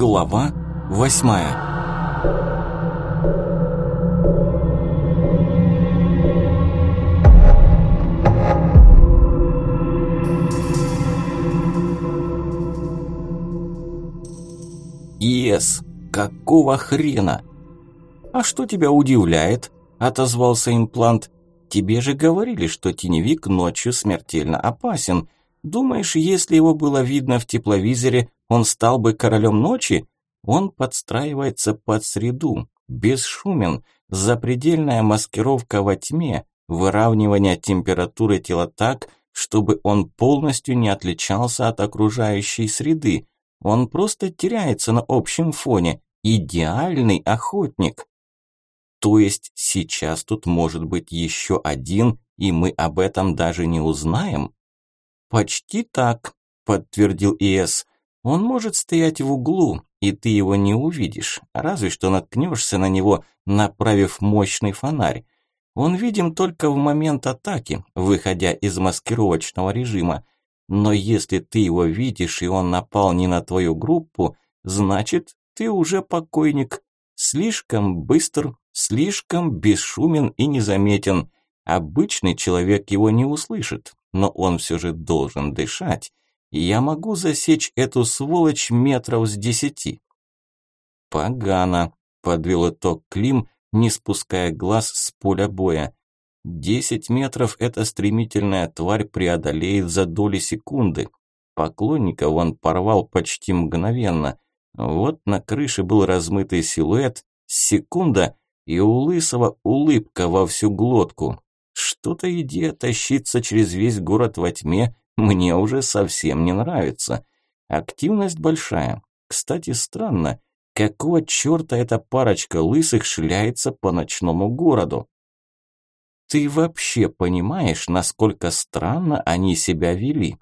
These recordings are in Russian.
Глава восьмая «Ес, какого хрена?» «А что тебя удивляет?» – отозвался имплант. «Тебе же говорили, что теневик ночью смертельно опасен. Думаешь, если его было видно в тепловизоре, он стал бы королем ночи? Он подстраивается под среду, бесшумен, запредельная маскировка во тьме, выравнивание температуры тела так, чтобы он полностью не отличался от окружающей среды. Он просто теряется на общем фоне. Идеальный охотник. То есть сейчас тут может быть еще один, и мы об этом даже не узнаем? «Почти так», – подтвердил ИС. «Он может стоять в углу, и ты его не увидишь, разве что наткнешься на него, направив мощный фонарь. Он видим только в момент атаки, выходя из маскировочного режима. Но если ты его видишь, и он напал не на твою группу, значит, ты уже покойник. Слишком быстр, слишком бесшумен и незаметен. Обычный человек его не услышит, но он все же должен дышать. Я могу засечь эту сволочь метров с десяти. Погано, подвел итог Клим, не спуская глаз с поля боя. Десять метров эта стремительная тварь преодолеет за доли секунды. Поклонников он порвал почти мгновенно. Вот на крыше был размытый силуэт, секунда, и у Лысого улыбка во всю глотку. Что-то идея тащиться через весь город во тьме мне уже совсем не нравится. Активность большая. Кстати, странно, какого черта эта парочка лысых шляется по ночному городу? Ты вообще понимаешь, насколько странно они себя вели?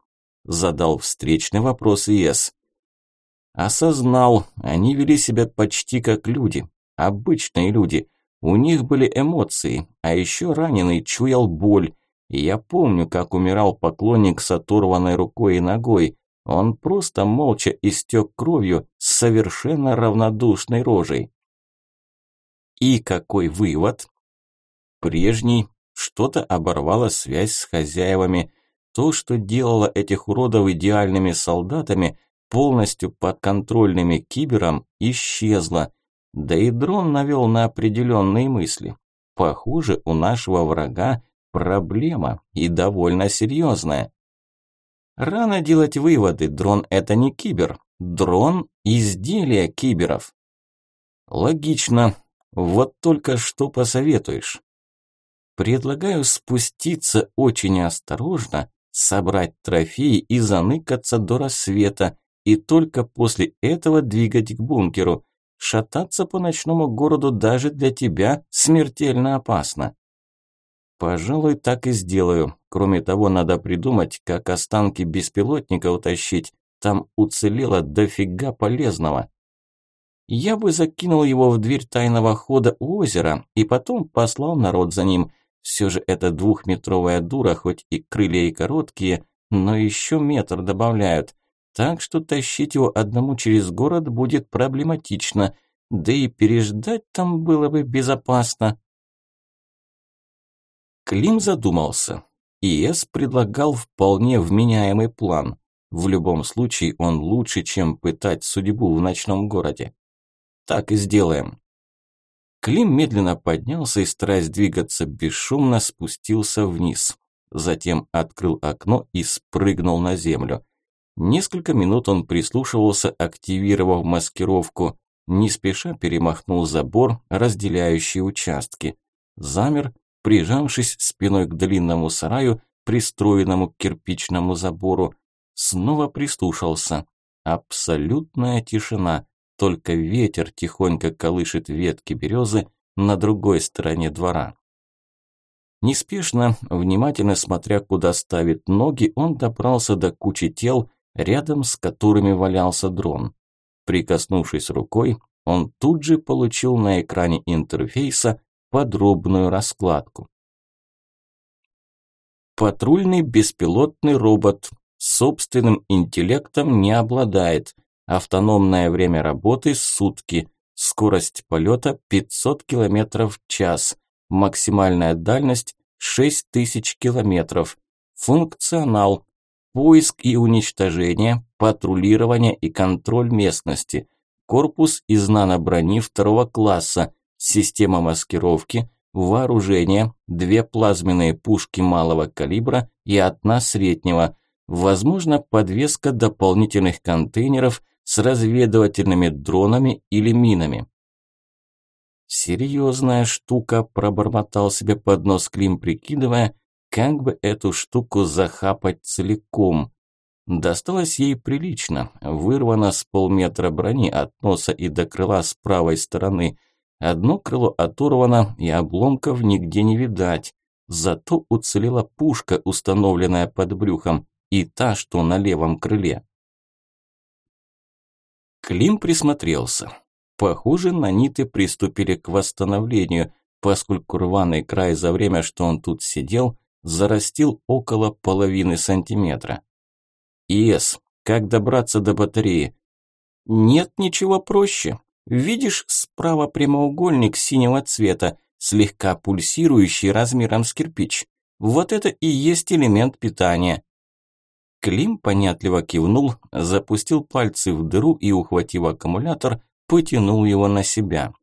Задал встречный вопрос ИС. Осознал, они вели себя почти как люди, обычные люди – у них были эмоции, а еще раненый чуял боль. Я помню, как умирал поклонник с оторванной рукой и ногой. Он просто молча истек кровью с совершенно равнодушной рожей. И какой вывод? Прежний. Что-то оборвало связь с хозяевами. То, что делало этих уродов идеальными солдатами, полностью подконтрольными кибером, исчезло. Да и дрон навел на определенные мысли. Похоже, у нашего врага проблема и довольно серьезная. Рано делать выводы, дрон это не кибер. Дрон – изделие киберов. Логично. Вот только что посоветуешь? Предлагаю спуститься очень осторожно, собрать трофеи и заныкаться до рассвета, и только после этого двигать к бункеру. Шататься по ночному городу даже для тебя смертельно опасно. Пожалуй, так и сделаю. Кроме того, надо придумать, как останки беспилотника утащить. Там уцелело дофига полезного. Я бы закинул его в дверь тайного хода у озера и потом послал народ за ним. Все же эта двухметровая дура, хоть и крылья и короткие, но еще метр добавляют так что тащить его одному через город будет проблематично, да и переждать там было бы безопасно. Клим задумался. ИС предлагал вполне вменяемый план. В любом случае он лучше, чем пытать судьбу в ночном городе. Так и сделаем. Клим медленно поднялся и, стараясь двигаться бесшумно, спустился вниз. Затем открыл окно и спрыгнул на землю. Несколько минут он прислушивался, активировав маскировку, не спеша перемахнул забор, разделяющий участки. Замер, прижавшись спиной к длинному сараю, пристроенному к кирпичному забору. Снова прислушался. Абсолютная тишина, только ветер тихонько колышет ветки березы на другой стороне двора. Неспешно, внимательно смотря, куда ставит ноги, он добрался до кучи тел, рядом с которыми валялся дрон. Прикоснувшись рукой, он тут же получил на экране интерфейса подробную раскладку. Патрульный беспилотный робот собственным интеллектом не обладает, Автономное время работы – сутки. Скорость полета 500 км в час. Максимальная дальность 6000 км. Функционал. Поиск и уничтожение, патрулирование и контроль местности. Корпус из наноброни второго класса. Система маскировки. Вооружение. Две плазменные пушки малого калибра и одна среднего. Возможно, подвеска дополнительных контейнеров – с разведывательными дронами или минами. «Серьезная штука», – пробормотал себе под нос Клим, прикидывая, как бы эту штуку захапать целиком. Досталось ей прилично, вырвано с полметра брони от носа и до крыла с правой стороны. Одно крыло оторвано, и обломков нигде не видать. Зато уцелела пушка, установленная под брюхом, и та, что на левом крыле. Клим присмотрелся. Похоже, наниты приступили к восстановлению, поскольку рваный край за время, что он тут сидел, зарастил около половины сантиметра. «ИС, как добраться до батареи?» «Нет ничего проще. Видишь справа прямоугольник синего цвета, слегка пульсирующий размером с кирпич. Вот это и есть элемент питания. Клим понятливо кивнул, запустил пальцы в дыру и, ухватив аккумулятор, потянул его на себя.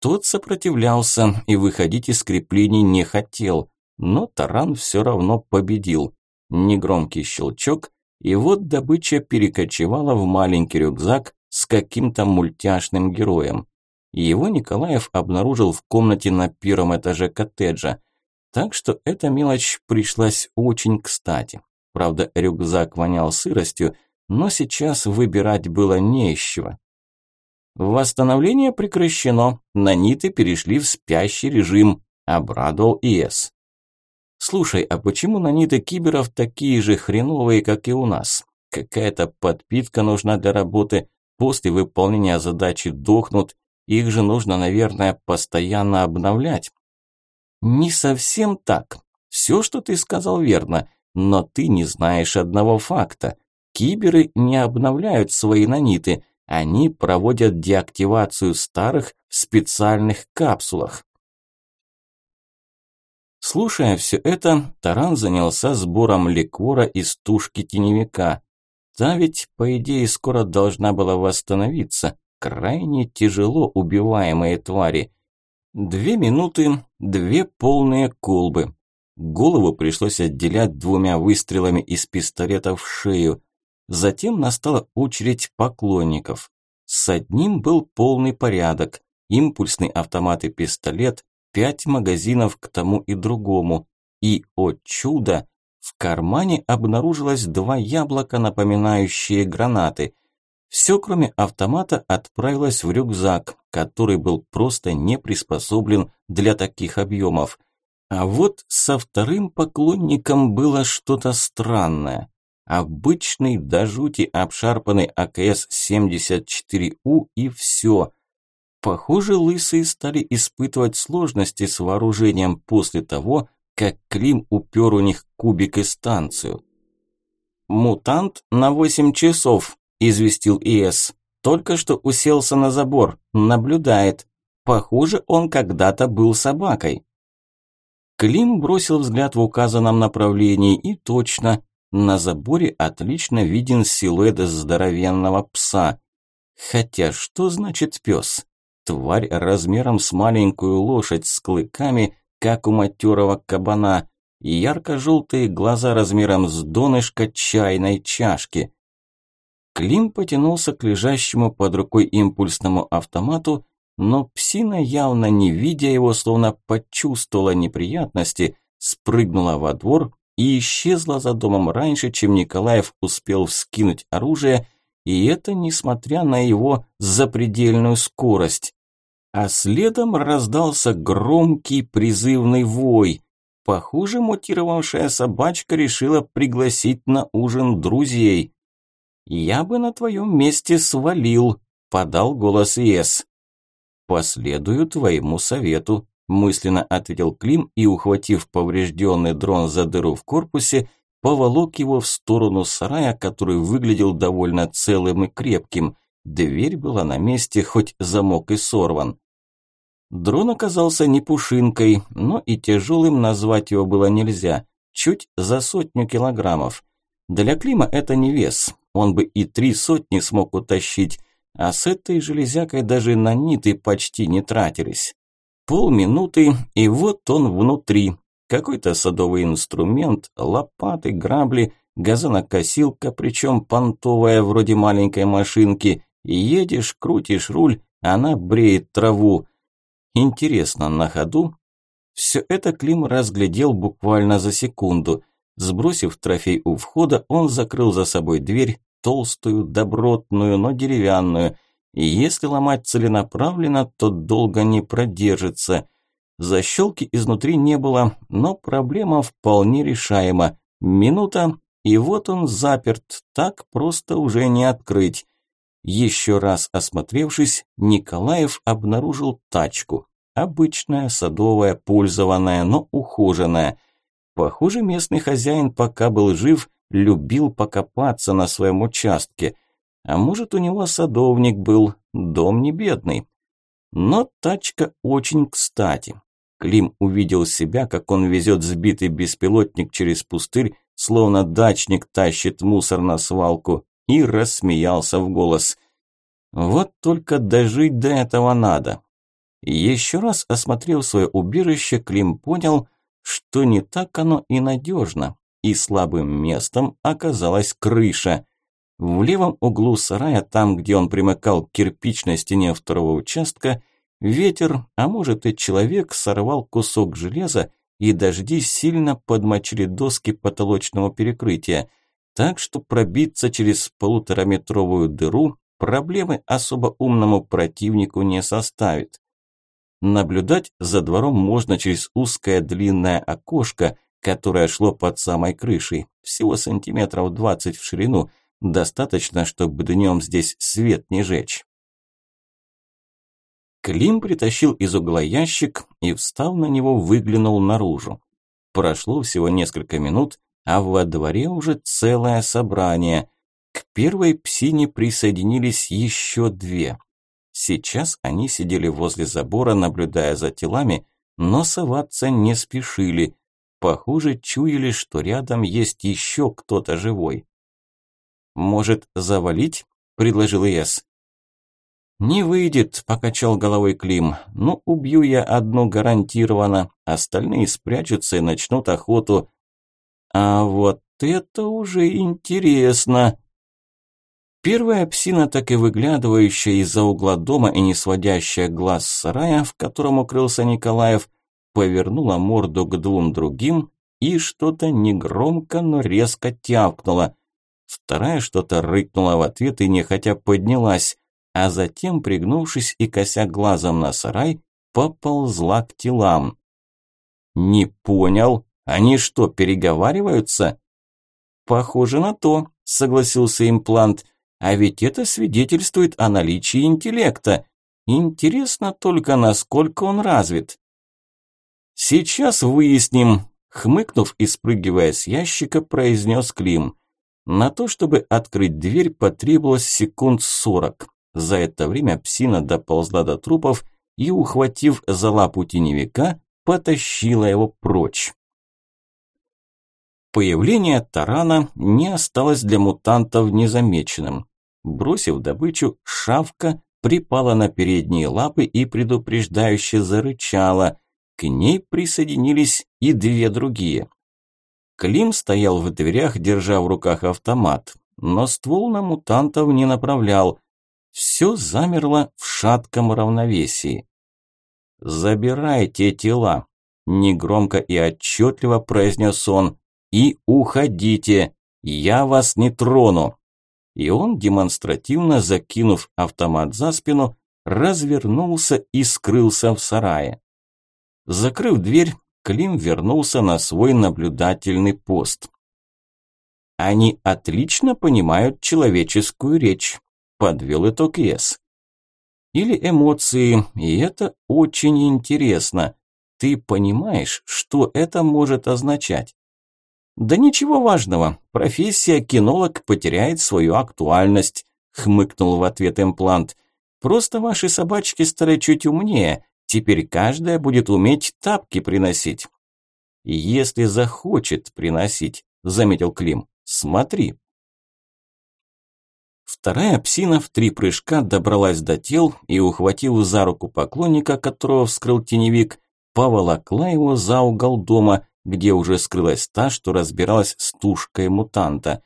Тот сопротивлялся и выходить из креплений не хотел, но таран все равно победил. Негромкий щелчок, и вот добыча перекочевала в маленький рюкзак с каким-то мультяшным героем. Его Николаев обнаружил в комнате на первом этаже коттеджа, так что эта мелочь пришлась очень кстати. Правда, рюкзак вонял сыростью, но сейчас выбирать было не из чего. Восстановление прекращено, наниты перешли в спящий режим, обрадовал ИС. Слушай, а почему наниты киберов такие же хреновые, как и у нас? Какая-то подпитка нужна для работы, после выполнения задачи дохнут, их же нужно, наверное, постоянно обновлять. Не совсем так. Все, что ты сказал, верно. Но ты не знаешь одного факта. Киберы не обновляют свои наниты, они проводят деактивацию старых в специальных капсулах. Слушая все это, Таран занялся сбором ликвора из тушки теневика. Та ведь, по идее, скоро должна была восстановиться. Крайне тяжело убиваемые твари. Две минуты, две полные колбы. Голову пришлось отделять двумя выстрелами из пистолета в шею. Затем настала очередь поклонников. С одним был полный порядок. Импульсный автомат и пистолет, пять магазинов к тому и другому. И, о чудо, в кармане обнаружилось два яблока, напоминающие гранаты. Все, кроме автомата, отправилось в рюкзак, который был просто не приспособлен для таких объемов. А вот со вторым поклонником было что-то странное. Обычный до жути обшарпанный АКС-74У и все. Похоже, лысые стали испытывать сложности с вооружением после того, как Клим упер у них кубик и станцию. «Мутант на восемь часов», – известил ИС. «Только что уселся на забор, наблюдает. Похоже, он когда-то был собакой». Клим бросил взгляд в указанном направлении и точно, на заборе отлично виден силуэт здоровенного пса. Хотя что значит пес? Тварь размером с маленькую лошадь с клыками, как у матерого кабана, и ярко-желтые глаза размером с донышко чайной чашки. Клим потянулся к лежащему под рукой импульсному автомату но псина, явно не видя его, словно почувствовала неприятности, спрыгнула во двор и исчезла за домом раньше, чем Николаев успел вскинуть оружие, и это несмотря на его запредельную скорость. А следом раздался громкий призывный вой. Похоже, мутировавшая собачка решила пригласить на ужин друзей. «Я бы на твоем месте свалил», – подал голос Ес. «Последую твоему совету», – мысленно ответил Клим и, ухватив поврежденный дрон за дыру в корпусе, поволок его в сторону сарая, который выглядел довольно целым и крепким. Дверь была на месте, хоть замок и сорван. Дрон оказался не пушинкой, но и тяжелым назвать его было нельзя, чуть за сотню килограммов. Для Клима это не вес, он бы и три сотни смог утащить, а с этой железякой даже на ниты почти не тратились. Полминуты, и вот он внутри. Какой-то садовый инструмент, лопаты, грабли, газонокосилка, причем понтовая, вроде маленькой машинки. Едешь, крутишь руль, она бреет траву. Интересно, на ходу? Все это Клим разглядел буквально за секунду. Сбросив трофей у входа, он закрыл за собой дверь, толстую, добротную, но деревянную. И если ломать целенаправленно, то долго не продержится. Защелки изнутри не было, но проблема вполне решаема. Минута, и вот он заперт, так просто уже не открыть. Еще раз осмотревшись, Николаев обнаружил тачку. Обычная, садовая, пользованная, но ухоженная – Похоже, местный хозяин, пока был жив, любил покопаться на своем участке. А может, у него садовник был, дом не бедный. Но тачка очень кстати. Клим увидел себя, как он везет сбитый беспилотник через пустырь, словно дачник тащит мусор на свалку, и рассмеялся в голос. Вот только дожить до этого надо. Еще раз осмотрев свое убежище, Клим понял, что не так оно и надежно, и слабым местом оказалась крыша. В левом углу сарая, там, где он примыкал к кирпичной стене второго участка, ветер, а может и человек, сорвал кусок железа, и дожди сильно подмочили доски потолочного перекрытия, так что пробиться через полутораметровую дыру проблемы особо умному противнику не составит. Наблюдать за двором можно через узкое длинное окошко, которое шло под самой крышей, всего сантиметров 20 в ширину, достаточно, чтобы днем здесь свет не жечь. Клим притащил из угла ящик и, встав на него, выглянул наружу. Прошло всего несколько минут, а во дворе уже целое собрание. К первой псине присоединились еще две. Сейчас они сидели возле забора, наблюдая за телами, но соваться не спешили. Похоже, чуяли, что рядом есть еще кто-то живой. «Может, завалить?» – предложил Эс. «Не выйдет», – покачал головой Клим. «Ну, убью я одну гарантированно, остальные спрячутся и начнут охоту». «А вот это уже интересно», Первая псина, так и выглядывающая из-за угла дома и не сводящая глаз с сарая, в котором укрылся Николаев, повернула морду к двум другим и что-то негромко, но резко тявкнула. Вторая что-то рыкнула в ответ и нехотя поднялась, а затем, пригнувшись и кося глазом на сарай, поползла к телам. «Не понял, они что, переговариваются?» «Похоже на то», – согласился имплант – а ведь это свидетельствует о наличии интеллекта. Интересно только, насколько он развит. Сейчас выясним, хмыкнув и спрыгивая с ящика, произнес Клим. На то, чтобы открыть дверь, потребовалось секунд сорок. За это время псина доползла до трупов и, ухватив за лапу теневика, потащила его прочь. Появление тарана не осталось для мутантов незамеченным. Бросив добычу, шавка припала на передние лапы и предупреждающе зарычала. К ней присоединились и две другие. Клим стоял в дверях, держа в руках автомат, но ствол на мутантов не направлял. Все замерло в шатком равновесии. «Забирайте тела», – негромко и отчетливо произнес он, – «и уходите, я вас не трону» и он, демонстративно закинув автомат за спину, развернулся и скрылся в сарае. Закрыв дверь, Клим вернулся на свой наблюдательный пост. «Они отлично понимают человеческую речь», – подвел итог Ес. «Или эмоции, и это очень интересно. Ты понимаешь, что это может означать?» Да ничего важного, профессия кинолог потеряет свою актуальность, хмыкнул в ответ имплант. Просто ваши собачки стали чуть умнее, теперь каждая будет уметь тапки приносить. Если захочет приносить, заметил Клим. Смотри. Вторая псина в три прыжка добралась до тел и, ухватив за руку поклонника, которого вскрыл теневик, поволокла его за угол дома, где уже скрылась та, что разбиралась с тушкой мутанта.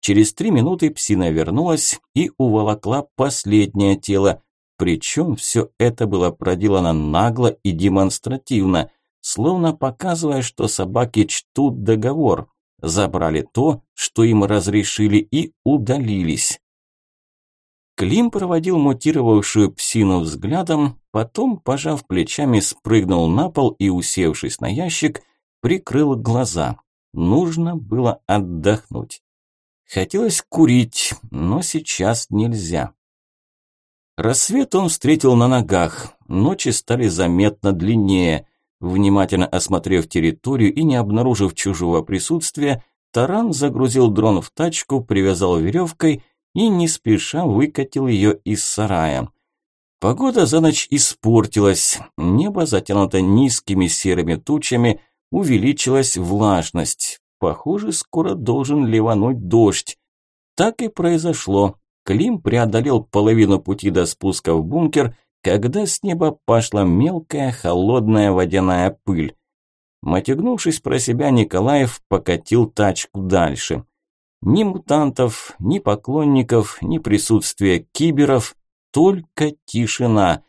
Через три минуты псина вернулась и уволокла последнее тело, причем все это было проделано нагло и демонстративно, словно показывая, что собаки чтут договор, забрали то, что им разрешили и удалились. Клим проводил мутировавшую псину взглядом, потом, пожав плечами, спрыгнул на пол и, усевшись на ящик, прикрыл глаза. Нужно было отдохнуть. Хотелось курить, но сейчас нельзя. Рассвет он встретил на ногах, ночи стали заметно длиннее. Внимательно осмотрев территорию и не обнаружив чужого присутствия, Таран загрузил дрон в тачку, привязал веревкой и не спеша выкатил ее из сарая. Погода за ночь испортилась, небо затянуто низкими серыми тучами, увеличилась влажность. Похоже, скоро должен ливануть дождь. Так и произошло. Клим преодолел половину пути до спуска в бункер, когда с неба пошла мелкая холодная водяная пыль. Мотягнувшись про себя, Николаев покатил тачку дальше. Ни мутантов, ни поклонников, ни присутствия киберов, только тишина.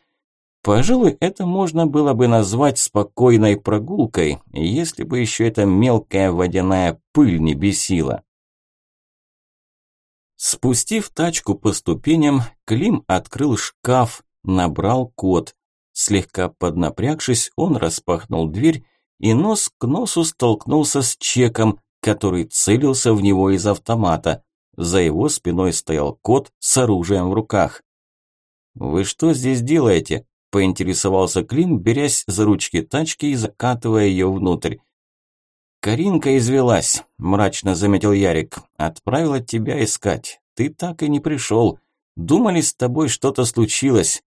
Пожалуй, это можно было бы назвать спокойной прогулкой, если бы еще эта мелкая водяная пыль не бесила. Спустив тачку по ступеням, Клим открыл шкаф, набрал код. Слегка поднапрягшись, он распахнул дверь и нос к носу столкнулся с чеком, который целился в него из автомата. За его спиной стоял кот с оружием в руках. «Вы что здесь делаете?» – поинтересовался Клим, берясь за ручки тачки и закатывая ее внутрь. «Каринка извелась», – мрачно заметил Ярик. «Отправила тебя искать. Ты так и не пришел. Думали, с тобой что-то случилось.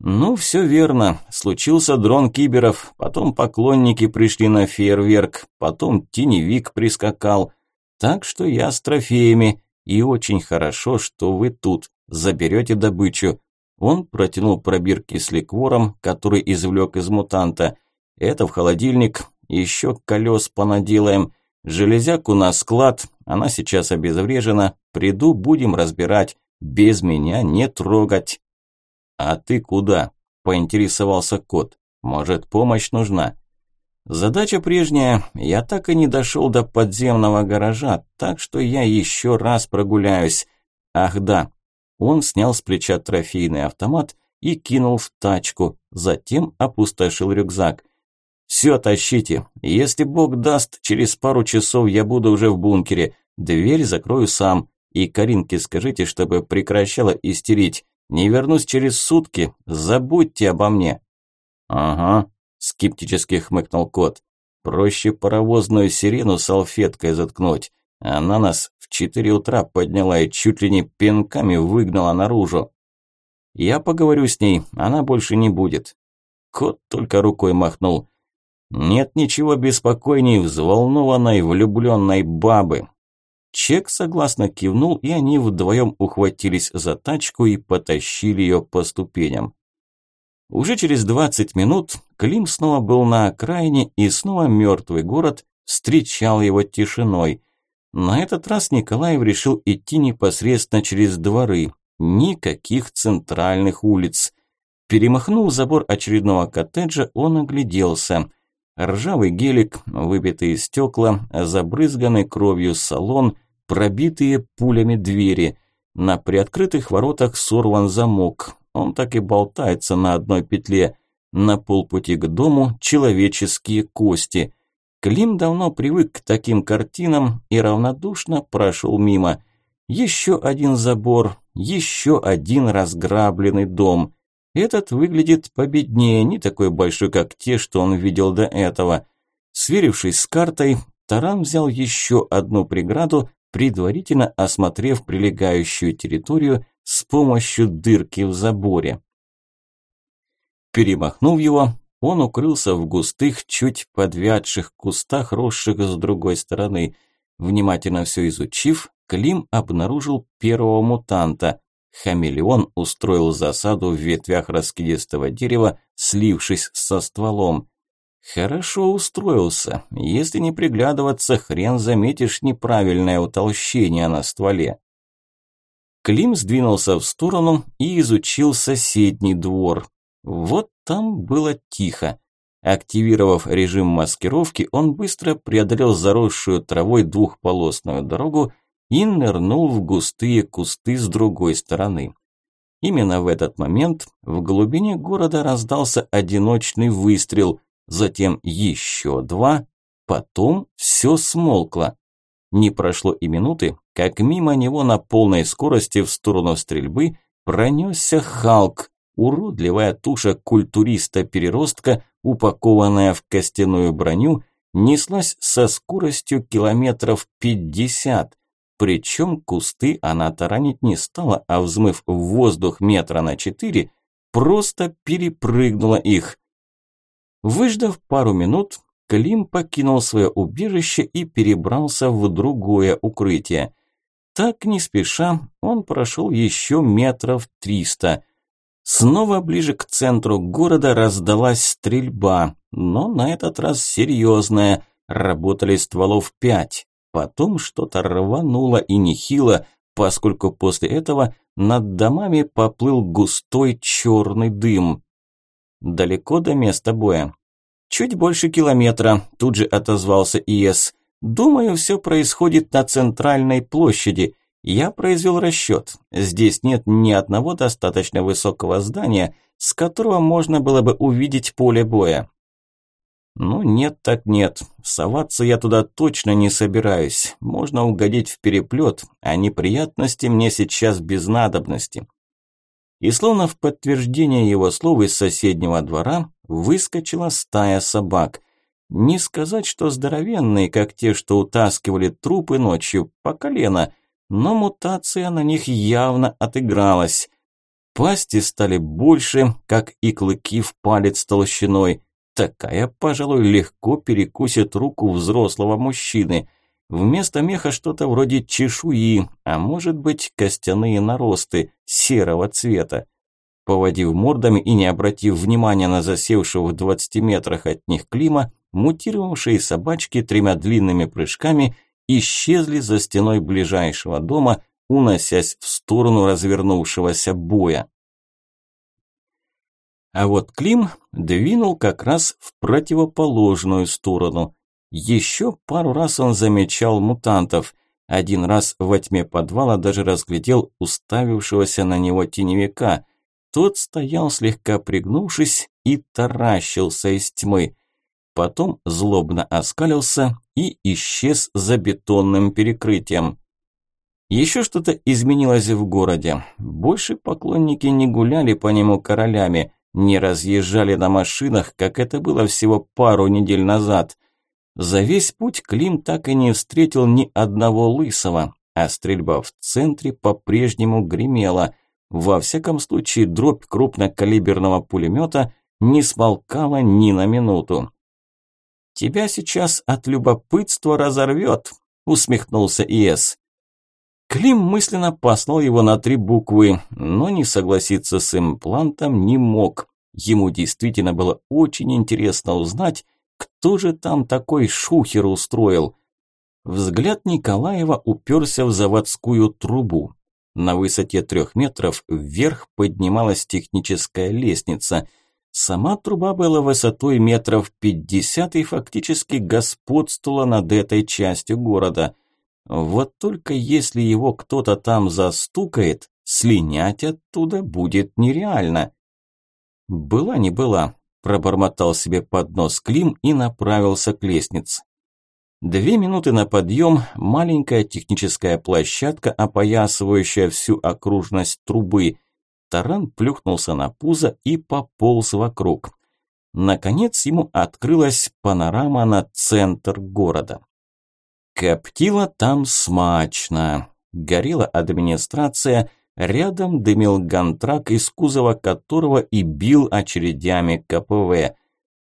Ну, все верно. Случился дрон киберов, потом поклонники пришли на фейерверк, потом теневик прискакал. Так что я с трофеями, и очень хорошо, что вы тут, заберете добычу. Он протянул пробирки с ликвором, который извлек из мутанта. Это в холодильник, еще колес понаделаем. Железяку на склад, она сейчас обезврежена. Приду, будем разбирать. Без меня не трогать. «А ты куда?» – поинтересовался кот. «Может, помощь нужна?» Задача прежняя, я так и не дошел до подземного гаража, так что я еще раз прогуляюсь. Ах да, он снял с плеча трофейный автомат и кинул в тачку, затем опустошил рюкзак. «Все, тащите. Если Бог даст, через пару часов я буду уже в бункере. Дверь закрою сам. И Каринке скажите, чтобы прекращала истерить. Не вернусь через сутки, забудьте обо мне». «Ага», – скептически хмыкнул кот. «Проще паровозную сирену салфеткой заткнуть. Она нас четыре утра подняла и чуть ли не пинками выгнала наружу. Я поговорю с ней, она больше не будет». Кот только рукой махнул. «Нет ничего беспокойней взволнованной влюбленной бабы. Чек согласно кивнул, и они вдвоем ухватились за тачку и потащили ее по ступеням. Уже через 20 минут Клим снова был на окраине, и снова мертвый город встречал его тишиной. На этот раз Николаев решил идти непосредственно через дворы, никаких центральных улиц. Перемахнув забор очередного коттеджа, он огляделся. Ржавый гелик, выбитые стекла, забрызганный кровью салон, пробитые пулями двери. На приоткрытых воротах сорван замок. Он так и болтается на одной петле. На полпути к дому человеческие кости. Клим давно привык к таким картинам и равнодушно прошел мимо. Еще один забор, еще один разграбленный дом – этот выглядит победнее, не такой большой, как те, что он видел до этого. Сверившись с картой, Таран взял еще одну преграду, предварительно осмотрев прилегающую территорию с помощью дырки в заборе. Перемахнув его, он укрылся в густых, чуть подвядших кустах, росших с другой стороны. Внимательно все изучив, Клим обнаружил первого мутанта. Хамелеон устроил засаду в ветвях раскидистого дерева, слившись со стволом. Хорошо устроился. Если не приглядываться, хрен заметишь неправильное утолщение на стволе. Клим сдвинулся в сторону и изучил соседний двор. Вот там было тихо. Активировав режим маскировки, он быстро преодолел заросшую травой двухполосную дорогу и нырнул в густые кусты с другой стороны. Именно в этот момент в глубине города раздался одиночный выстрел, затем еще два, потом все смолкло. Не прошло и минуты, как мимо него на полной скорости в сторону стрельбы пронесся Халк, уродливая туша культуриста-переростка, упакованная в костяную броню, неслась со скоростью километров пятьдесят. Причем кусты она таранить не стала, а взмыв в воздух метра на четыре, просто перепрыгнула их. Выждав пару минут, Клим покинул свое убежище и перебрался в другое укрытие. Так не спеша он прошел еще метров триста. Снова ближе к центру города раздалась стрельба, но на этот раз серьезная, работали стволов пять. Потом что-то рвануло и нехило, поскольку после этого над домами поплыл густой черный дым. Далеко до места боя. Чуть больше километра, тут же отозвался ИС. Думаю, все происходит на центральной площади. Я произвел расчет. Здесь нет ни одного достаточно высокого здания, с которого можно было бы увидеть поле боя. Ну нет так нет, соваться я туда точно не собираюсь. Можно угодить в переплет, а неприятности мне сейчас без надобности. И словно в подтверждение его слов из соседнего двора выскочила стая собак. Не сказать, что здоровенные, как те, что утаскивали трупы ночью по колено, но мутация на них явно отыгралась. Пасти стали больше, как и клыки в палец толщиной – Такая, пожалуй, легко перекусит руку взрослого мужчины. Вместо меха что-то вроде чешуи, а может быть костяные наросты серого цвета. Поводив мордами и не обратив внимания на засевшего в 20 метрах от них Клима, мутировавшие собачки тремя длинными прыжками исчезли за стеной ближайшего дома, уносясь в сторону развернувшегося боя. А вот Клим двинул как раз в противоположную сторону. Еще пару раз он замечал мутантов. Один раз во тьме подвала даже разглядел уставившегося на него теневика. Тот стоял слегка пригнувшись и таращился из тьмы. Потом злобно оскалился и исчез за бетонным перекрытием. Еще что-то изменилось в городе. Больше поклонники не гуляли по нему королями – не разъезжали на машинах, как это было всего пару недель назад. За весь путь Клим так и не встретил ни одного лысого, а стрельба в центре по-прежнему гремела. Во всяком случае, дробь крупнокалиберного пулемета не смолкала ни на минуту. «Тебя сейчас от любопытства разорвет», – усмехнулся Иэс. Клим мысленно послал его на три буквы, но не согласиться с имплантом не мог. Ему действительно было очень интересно узнать, кто же там такой шухер устроил. Взгляд Николаева уперся в заводскую трубу. На высоте трех метров вверх поднималась техническая лестница. Сама труба была высотой метров пятьдесят и фактически господствовала над этой частью города – вот только если его кто-то там застукает, слинять оттуда будет нереально. Была не была, пробормотал себе под нос Клим и направился к лестнице. Две минуты на подъем, маленькая техническая площадка, опоясывающая всю окружность трубы. Таран плюхнулся на пузо и пополз вокруг. Наконец ему открылась панорама на центр города. Коптила там смачно. Горела администрация, рядом дымил гантрак, из кузова которого и бил очередями КПВ.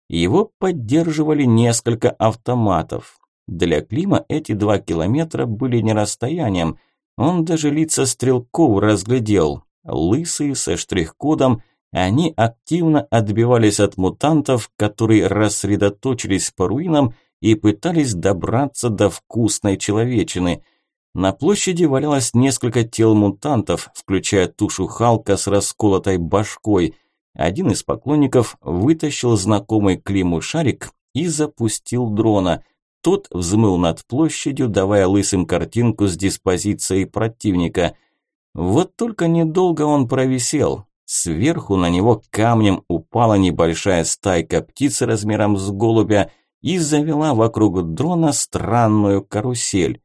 Его поддерживали несколько автоматов. Для Клима эти два километра были не расстоянием. Он даже лица стрелков разглядел. Лысые со штрих-кодом, они активно отбивались от мутантов, которые рассредоточились по руинам и пытались добраться до вкусной человечины. На площади валялось несколько тел мутантов, включая тушу Халка с расколотой башкой. Один из поклонников вытащил знакомый Климу шарик и запустил дрона. Тот взмыл над площадью, давая лысым картинку с диспозицией противника. Вот только недолго он провисел. Сверху на него камнем упала небольшая стайка птиц размером с голубя – и завела вокруг дрона странную карусель.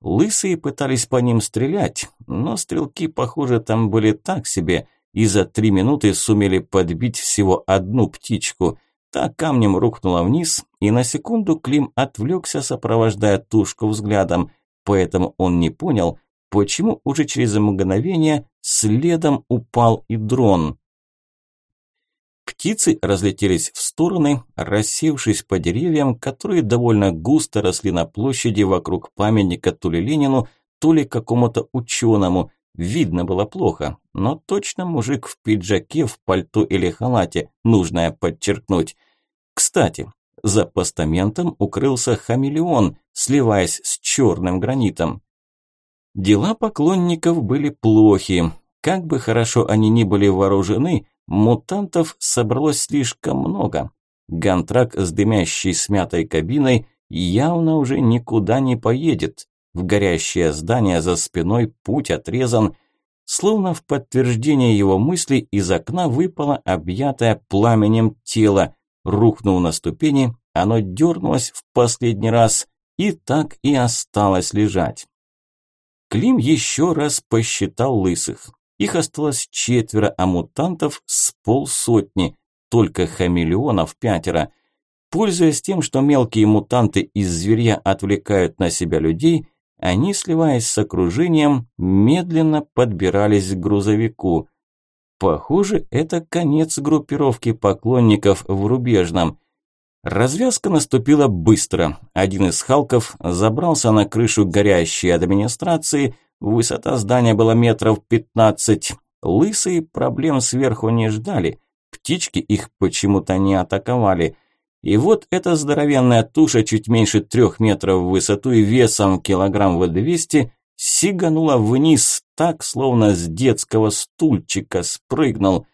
Лысые пытались по ним стрелять, но стрелки, похоже, там были так себе, и за три минуты сумели подбить всего одну птичку. Та камнем рухнула вниз, и на секунду Клим отвлекся, сопровождая тушку взглядом, поэтому он не понял, почему уже через мгновение следом упал и дрон. Птицы разлетелись в стороны, рассевшись по деревьям, которые довольно густо росли на площади вокруг памятника то ли Ленину, то ли какому-то ученому. Видно было плохо, но точно мужик в пиджаке, в пальто или халате, нужное подчеркнуть. Кстати, за постаментом укрылся хамелеон, сливаясь с черным гранитом. Дела поклонников были плохи. Как бы хорошо они ни были вооружены, Мутантов собралось слишком много. Гантрак с дымящей смятой кабиной явно уже никуда не поедет. В горящее здание за спиной путь отрезан. Словно в подтверждение его мыслей из окна выпало объятое пламенем тело. Рухнув на ступени, оно дернулось в последний раз и так и осталось лежать. Клим еще раз посчитал лысых. Их осталось четверо, а мутантов с полсотни, только хамелеонов пятеро. Пользуясь тем, что мелкие мутанты из зверя отвлекают на себя людей, они, сливаясь с окружением, медленно подбирались к грузовику. Похоже, это конец группировки поклонников в Рубежном. Развязка наступила быстро. Один из Халков забрался на крышу горящей администрации, Высота здания была метров пятнадцать. Лысые проблем сверху не ждали. Птички их почему-то не атаковали. И вот эта здоровенная туша чуть меньше трех метров в высоту и весом килограмм в двести сиганула вниз, так, словно с детского стульчика спрыгнул.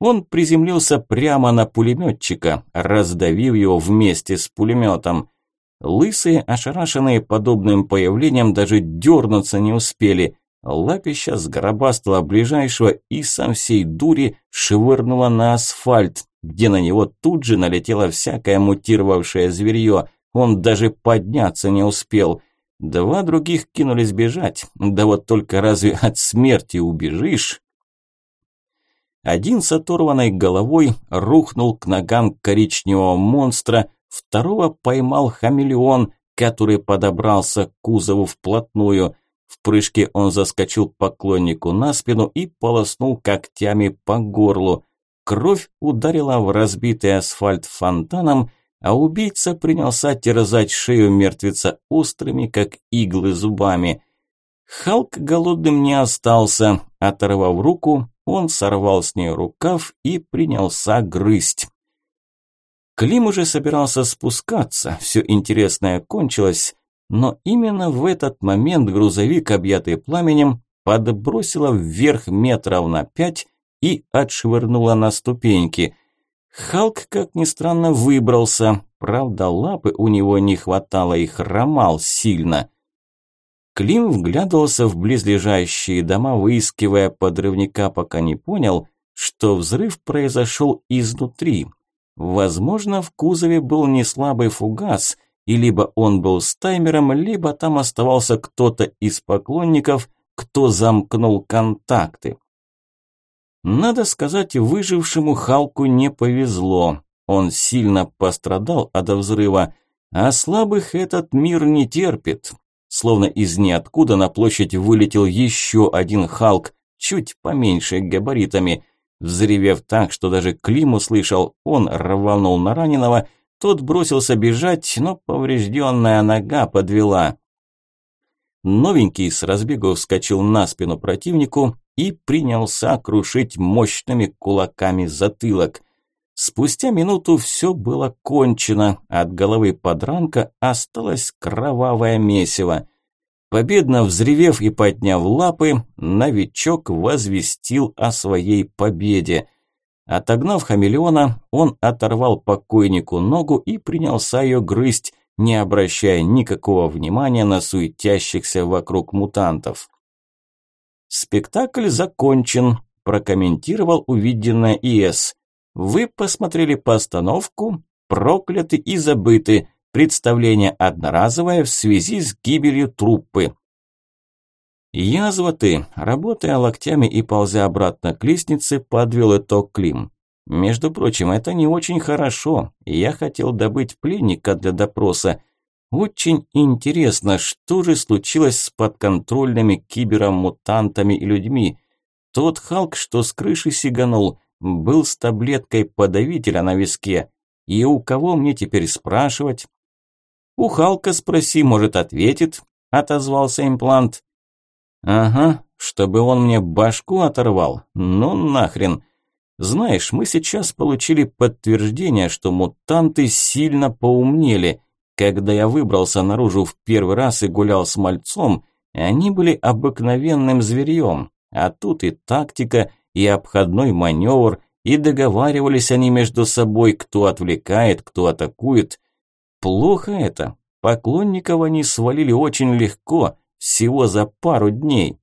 Он приземлился прямо на пулеметчика, раздавив его вместе с пулеметом. Лысые, ошарашенные подобным появлением, даже дернуться не успели. Лапища сгробастала ближайшего и со всей дури швырнула на асфальт, где на него тут же налетело всякое мутировавшее зверье. Он даже подняться не успел. Два других кинулись бежать. Да вот только разве от смерти убежишь? Один с оторванной головой рухнул к ногам коричневого монстра, Второго поймал хамелеон, который подобрался к кузову вплотную. В прыжке он заскочил поклоннику на спину и полоснул когтями по горлу. Кровь ударила в разбитый асфальт фонтаном, а убийца принялся терзать шею мертвеца острыми, как иглы, зубами. Халк голодным не остался. Оторвав руку, он сорвал с нее рукав и принялся грызть. Клим уже собирался спускаться, все интересное кончилось, но именно в этот момент грузовик, объятый пламенем, подбросило вверх метров на пять и отшвырнуло на ступеньки. Халк, как ни странно, выбрался, правда лапы у него не хватало и хромал сильно. Клим вглядывался в близлежащие дома, выискивая подрывника, пока не понял, что взрыв произошел изнутри, Возможно, в кузове был не слабый фугас, и либо он был с таймером, либо там оставался кто-то из поклонников, кто замкнул контакты. Надо сказать, выжившему Халку не повезло. Он сильно пострадал от взрыва. А слабых этот мир не терпит. Словно из ниоткуда на площадь вылетел еще один Халк, чуть поменьше габаритами. Взревев так, что даже Клим услышал, он рванул на раненого, тот бросился бежать, но поврежденная нога подвела. Новенький с разбегу вскочил на спину противнику и принялся крушить мощными кулаками затылок. Спустя минуту все было кончено, от головы подранка осталось кровавое месиво. Победно взревев и подняв лапы, новичок возвестил о своей победе. Отогнав хамелеона, он оторвал покойнику ногу и принялся ее грызть, не обращая никакого внимания на суетящихся вокруг мутантов. «Спектакль закончен», – прокомментировал увиденное ИС. «Вы посмотрели постановку, прокляты и забыты, представление одноразовое в связи с гибелью труппы». «Язва ты», работая локтями и ползя обратно к лестнице, подвел итог Клим. «Между прочим, это не очень хорошо. Я хотел добыть пленника для допроса, очень интересно, что же случилось с подконтрольными кибером-мутантами и людьми. Тот Халк, что с крыши сиганул, был с таблеткой подавителя на виске. И у кого мне теперь спрашивать? У Халка спроси, может, ответит, отозвался имплант. Ага, чтобы он мне башку оторвал. Ну нахрен. Знаешь, мы сейчас получили подтверждение, что мутанты сильно поумнели – когда я выбрался наружу в первый раз и гулял с мальцом, они были обыкновенным зверьем, а тут и тактика, и обходной маневр, и договаривались они между собой, кто отвлекает, кто атакует. Плохо это. Поклонников они свалили очень легко, всего за пару дней.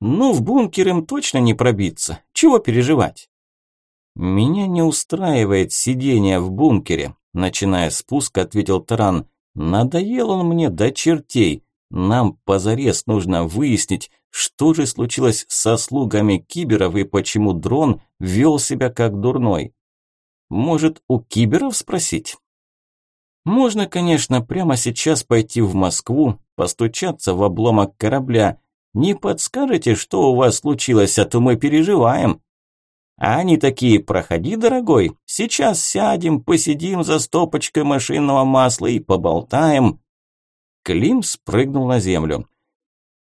Ну, в бункер им точно не пробиться. Чего переживать? Меня не устраивает сидение в бункере. Начиная спуск, ответил Таран. Надоел он мне до чертей. Нам позарез нужно выяснить, что же случилось со слугами киберов и почему дрон вел себя как дурной. Может, у киберов спросить? Можно, конечно, прямо сейчас пойти в Москву, постучаться в обломок корабля. Не подскажете, что у вас случилось, а то мы переживаем. А они такие, проходи, дорогой, сейчас сядем, посидим за стопочкой машинного масла и поболтаем. Клим спрыгнул на землю.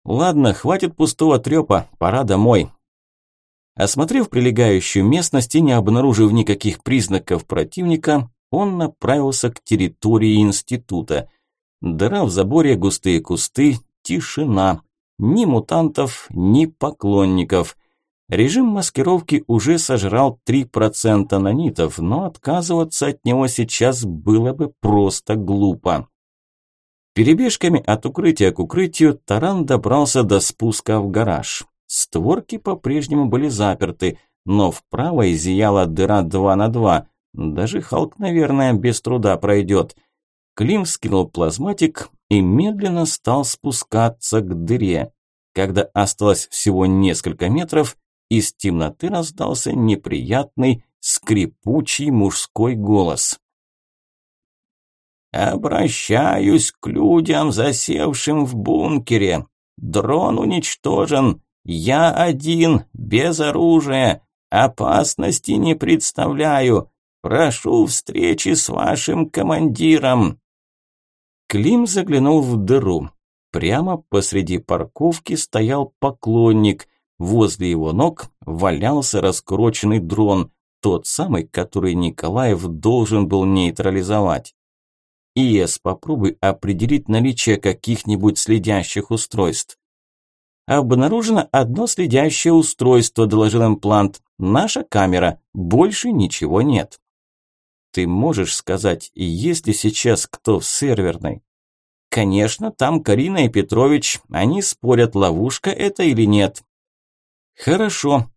Ладно, хватит пустого трёпа, пора домой. Осмотрев прилегающую местность и не обнаружив никаких признаков противника, он направился к территории института. Дыра в заборе, густые кусты, тишина. Ни мутантов, ни поклонников. Режим маскировки уже сожрал 3% нанитов, но отказываться от него сейчас было бы просто глупо. Перебежками от укрытия к укрытию Таран добрался до спуска в гараж. Створки по-прежнему были заперты, но вправо изъяла дыра 2 на 2. Даже Халк, наверное, без труда пройдет. Клим скинул плазматик и медленно стал спускаться к дыре. Когда осталось всего несколько метров, из темноты раздался неприятный, скрипучий мужской голос. «Обращаюсь к людям, засевшим в бункере. Дрон уничтожен. Я один, без оружия. Опасности не представляю. Прошу встречи с вашим командиром». Клим заглянул в дыру. Прямо посреди парковки стоял поклонник – Возле его ног валялся раскуроченный дрон, тот самый, который Николаев должен был нейтрализовать. ИС, попробуй определить наличие каких-нибудь следящих устройств. Обнаружено одно следящее устройство, доложил имплант. Наша камера. Больше ничего нет. Ты можешь сказать, есть ли сейчас кто в серверной? Конечно, там Карина и Петрович. Они спорят, ловушка это или нет. Хорошо.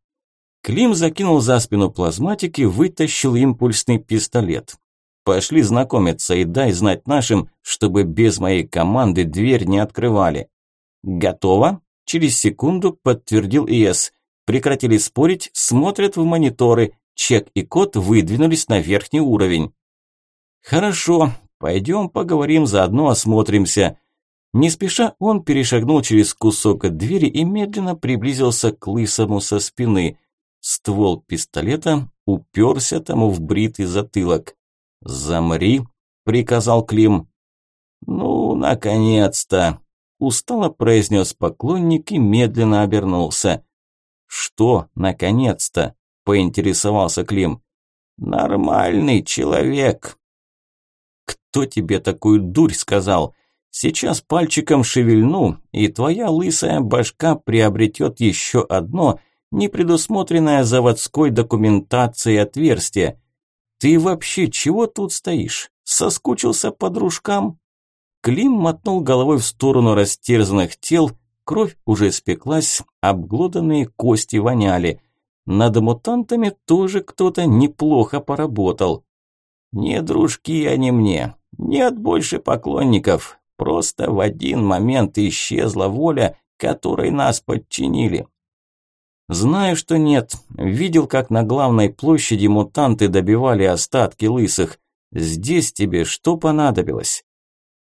Клим закинул за спину плазматик и вытащил импульсный пистолет. Пошли знакомиться и дай знать нашим, чтобы без моей команды дверь не открывали. Готово? Через секунду подтвердил ИС. Прекратили спорить, смотрят в мониторы. Чек и код выдвинулись на верхний уровень. Хорошо, пойдем поговорим, заодно осмотримся. Не спеша он перешагнул через кусок от двери и медленно приблизился к лысому со спины. Ствол пистолета уперся тому в бритый затылок. «Замри», – приказал Клим. «Ну, наконец-то!» – устало произнес поклонник и медленно обернулся. «Что, наконец-то?» – поинтересовался Клим. «Нормальный человек». «Кто тебе такую дурь сказал?» Сейчас пальчиком шевельну, и твоя лысая башка приобретет еще одно непредусмотренное заводской документацией отверстие. Ты вообще чего тут стоишь? Соскучился по дружкам? Клим мотнул головой в сторону растерзанных тел, кровь уже спеклась, обглоданные кости воняли. Над мутантами тоже кто-то неплохо поработал. Не дружки они мне, нет больше поклонников, Просто в один момент исчезла воля, которой нас подчинили. Знаю, что нет. Видел, как на главной площади мутанты добивали остатки лысых. Здесь тебе что понадобилось?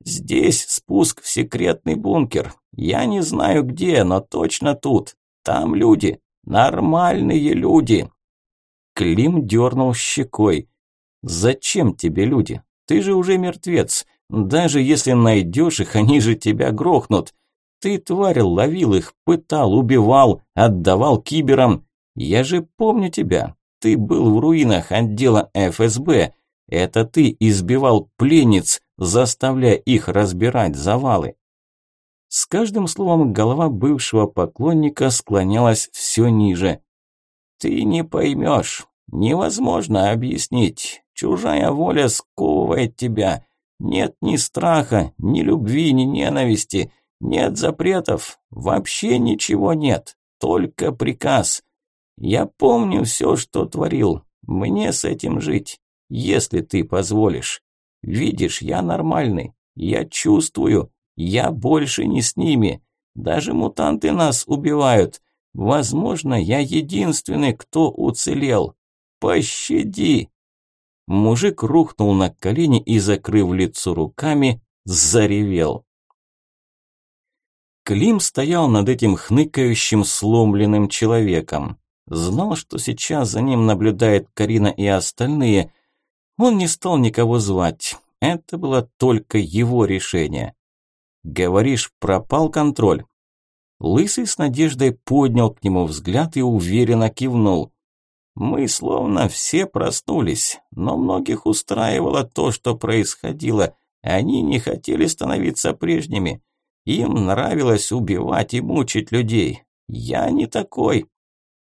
Здесь спуск в секретный бункер. Я не знаю где, но точно тут. Там люди. Нормальные люди. Клим дернул щекой. Зачем тебе люди? Ты же уже мертвец. Даже если найдешь их, они же тебя грохнут. Ты, тварь, ловил их, пытал, убивал, отдавал киберам. Я же помню тебя. Ты был в руинах отдела ФСБ. Это ты избивал пленниц, заставляя их разбирать завалы. С каждым словом голова бывшего поклонника склонялась все ниже. Ты не поймешь, невозможно объяснить. Чужая воля сковывает тебя. Нет ни страха, ни любви, ни ненависти, нет запретов, вообще ничего нет, только приказ. Я помню все, что творил, мне с этим жить, если ты позволишь. Видишь, я нормальный, я чувствую, я больше не с ними. Даже мутанты нас убивают. Возможно, я единственный, кто уцелел. Пощади!» Мужик рухнул на колени и, закрыв лицо руками, заревел. Клим стоял над этим хныкающим, сломленным человеком. Знал, что сейчас за ним наблюдает Карина и остальные. Он не стал никого звать. Это было только его решение. «Говоришь, пропал контроль?» Лысый с надеждой поднял к нему взгляд и уверенно кивнул. Мы словно все проснулись, но многих устраивало то, что происходило. Они не хотели становиться прежними. Им нравилось убивать и мучить людей. Я не такой.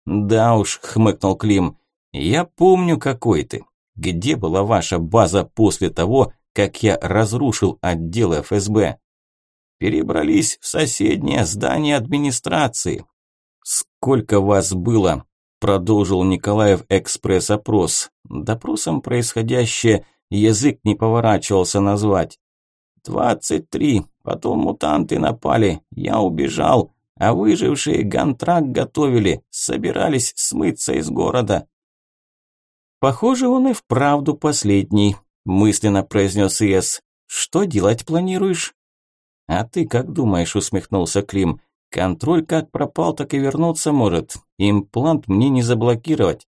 Да уж, хмыкнул Клим. Я помню, какой ты. Где была ваша база после того, как я разрушил отдел ФСБ? Перебрались в соседнее здание администрации. Сколько вас было? Продолжил Николаев экспресс-опрос. Допросом происходящее язык не поворачивался назвать. «Двадцать три. Потом мутанты напали. Я убежал. А выжившие гантрак готовили. Собирались смыться из города». «Похоже, он и вправду последний», – мысленно произнес Иэс. «Что делать планируешь?» «А ты как думаешь?» – усмехнулся Клим. Контроль как пропал, так и вернуться может. Имплант мне не заблокировать.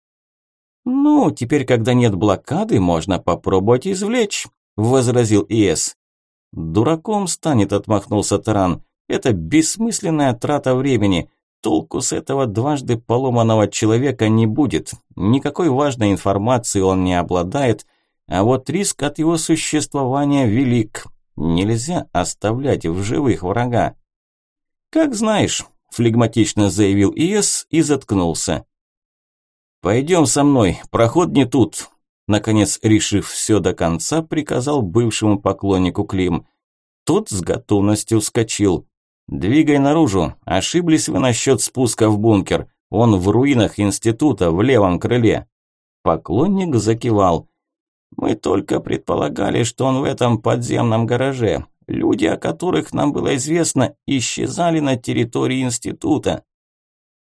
Ну, теперь, когда нет блокады, можно попробовать извлечь, возразил ИС. Дураком станет, отмахнулся Таран. Это бессмысленная трата времени. Толку с этого дважды поломанного человека не будет. Никакой важной информации он не обладает, а вот риск от его существования велик. Нельзя оставлять в живых врага. «Как знаешь», – флегматично заявил ИС и заткнулся. «Пойдем со мной, проход не тут», – наконец, решив все до конца, приказал бывшему поклоннику Клим. Тот с готовностью вскочил. «Двигай наружу, ошиблись вы насчет спуска в бункер, он в руинах института в левом крыле». Поклонник закивал. «Мы только предполагали, что он в этом подземном гараже. Люди, о которых нам было известно, исчезали на территории института.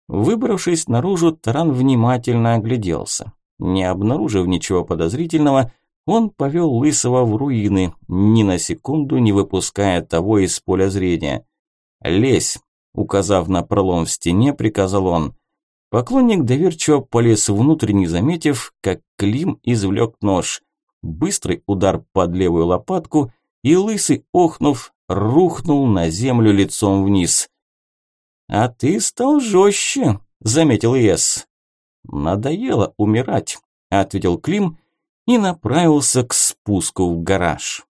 Выбравшись наружу, Таран внимательно огляделся. Не обнаружив ничего подозрительного, он повел Лысого в руины, ни на секунду не выпуская того из поля зрения. «Лезь!» – указав на пролом в стене, приказал он. Поклонник доверчиво полез внутрь, не заметив, как Клим извлек нож. Быстрый удар под левую лопатку, и Лысый, охнув, рухнул на землю лицом вниз. «А ты стал жестче», – заметил Ес. «Надоело умирать», – ответил Клим и направился к спуску в гараж.